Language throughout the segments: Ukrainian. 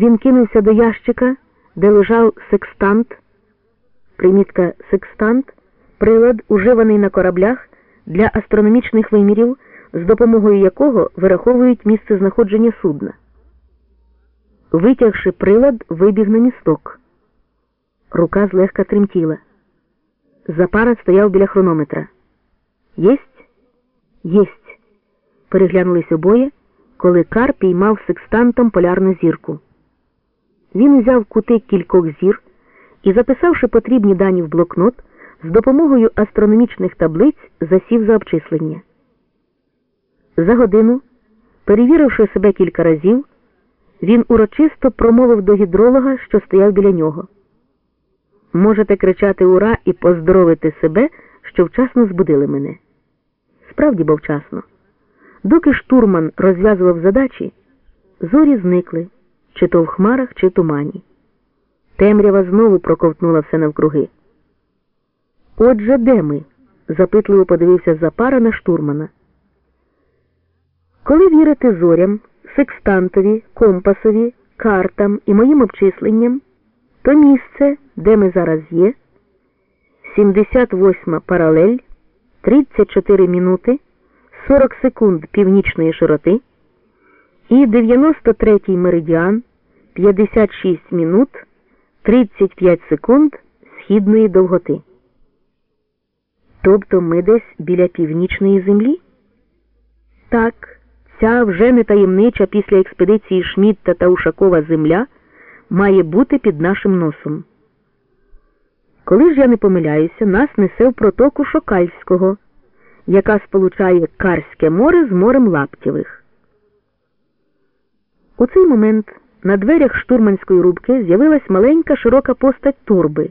Він кинувся до ящика, де лежав секстант. Примітка секстант прилад, уживаний на кораблях для астрономічних вимірів, з допомогою якого вираховують місце знаходження судна. Витягши прилад, вибіг на місток. Рука злегка тремтіла. Запара стояв біля хронометра. Єсть? Єсть. Переглянулись обоє, коли Кар піймав секстантом полярну зірку. Він узяв кути кількох зір і, записавши потрібні дані в блокнот, з допомогою астрономічних таблиць засів за обчислення. За годину, перевіривши себе кілька разів, він урочисто промовив до гідролога, що стояв біля нього. Можете кричати ура і поздоровити себе, що вчасно збудили мене. Справді бо вчасно. Доки штурман розв'язував задачі, зорі зникли, чи то в хмарах, чи тумані. Темрява знову проковтнула все навкруги. Отже, де ми? запитливо подивився Запара на штурмана. Коли вірити зорям, секстантові, компасові, картам і моїм обчисленням, то місце, де ми зараз є, 78 паралель, 34 минути, 40 секунд північної широти і 93 меридіан, 56 минут, 35 секунд східної довготи. Тобто ми десь біля північної землі? Так, ця вже не таємнича після експедиції Шмітта та Ушакова земля має бути під нашим носом. Коли ж я не помиляюся, нас несе в протоку Шокальського, яка сполучає Карське море з морем Лаптєвих. У цей момент на дверях штурманської рубки з'явилась маленька широка постать турби.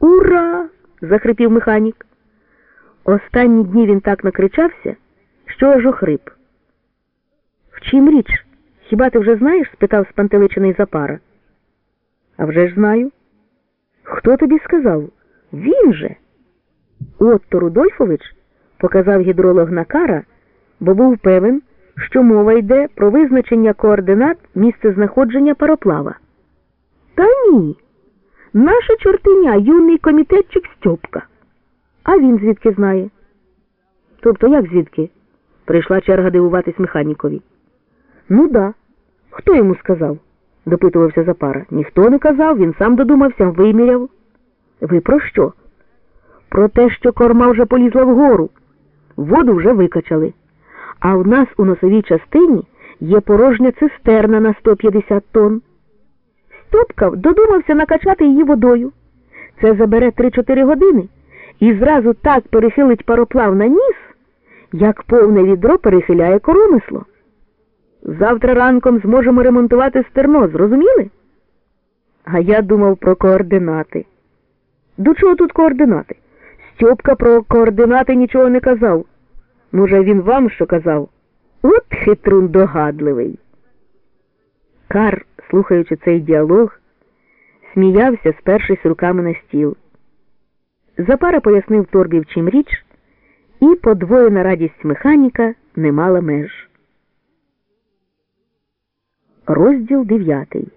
Ура! захрипів механік. Останні дні він так накричався, що аж охрип. В чим річ? Хіба ти вже знаєш? спитав спантеличений Запара. А вже ж знаю. Хто тобі сказав? Він же. Отто Рудольфович показав гідролог Накара, бо був певен, що мова йде про визначення координат місцезнаходження пароплава. Та ні. Наша чортиня, юний комітетчик Стьопка. А він звідки знає? Тобто як звідки? Прийшла черга дивуватись механікові. Ну да. Хто йому сказав? допитувався Запара. Ніхто не казав, він сам додумався, виміряв. Ви про що? Про те, що корма вже полізла вгору. Воду вже викачали. А у нас у носовій частині є порожня цистерна на 150 тонн. Стопка додумався накачати її водою. Це забере 3-4 години і зразу так перехилить пароплав на ніс, як повне відро перехиляє коромисло. Завтра ранком зможемо ремонтувати стерно, зрозуміли? А я думав про координати. До чого тут координати? Стьопка про координати нічого не казав. Може, він вам що казав? От хитрун догадливий. Кар, слухаючи цей діалог, сміявся, спершись руками на стіл. Запара пояснив торбі в чим річ, і подвоєна радість механіка не мала меж. Розділ дев'ятий.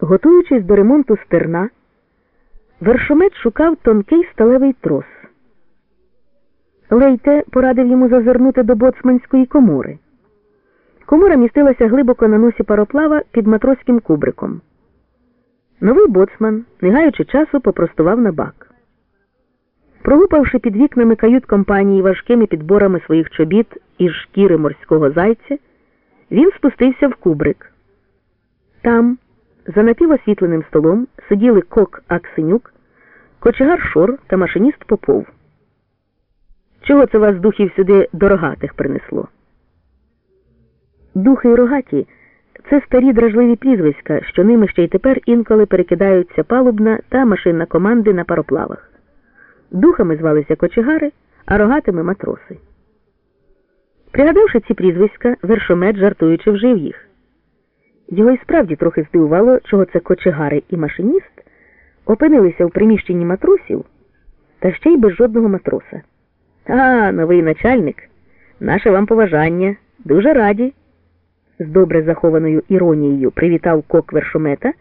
Готуючись до ремонту стерна, вершомет шукав тонкий сталевий трос. Лейте порадив йому зазирнути до боцманської комори. Комора містилася глибоко на носі пароплава під матроським кубриком. Новий боцман, не гаючи часу, попростував на бак. Прогупавши під вікнами кают компанії важкими підборами своїх чобіт із шкіри морського зайця, він спустився в кубрик. Там, за напівосвітленим столом, сиділи кок Аксенюк, кочегар Шор та машиніст Попов. Чого це вас духів сюди дорогатих принесло? Духи й рогаті це старі дражливі прізвиська, що ними ще й тепер інколи перекидаються палубна та машинна команди на пароплавах. Духами звалися кочегари, а рогатими матроси. Пригадавши ці прізвиська, вершомет, жартуючи, вжив їх. Його і справді трохи здивувало, чого це кочегари і машиніст опинилися в приміщенні матросів та ще й без жодного матроса. А, новий начальник, наше вам поважання, дуже раді. з добре захованою іронією привітав кок вершомета.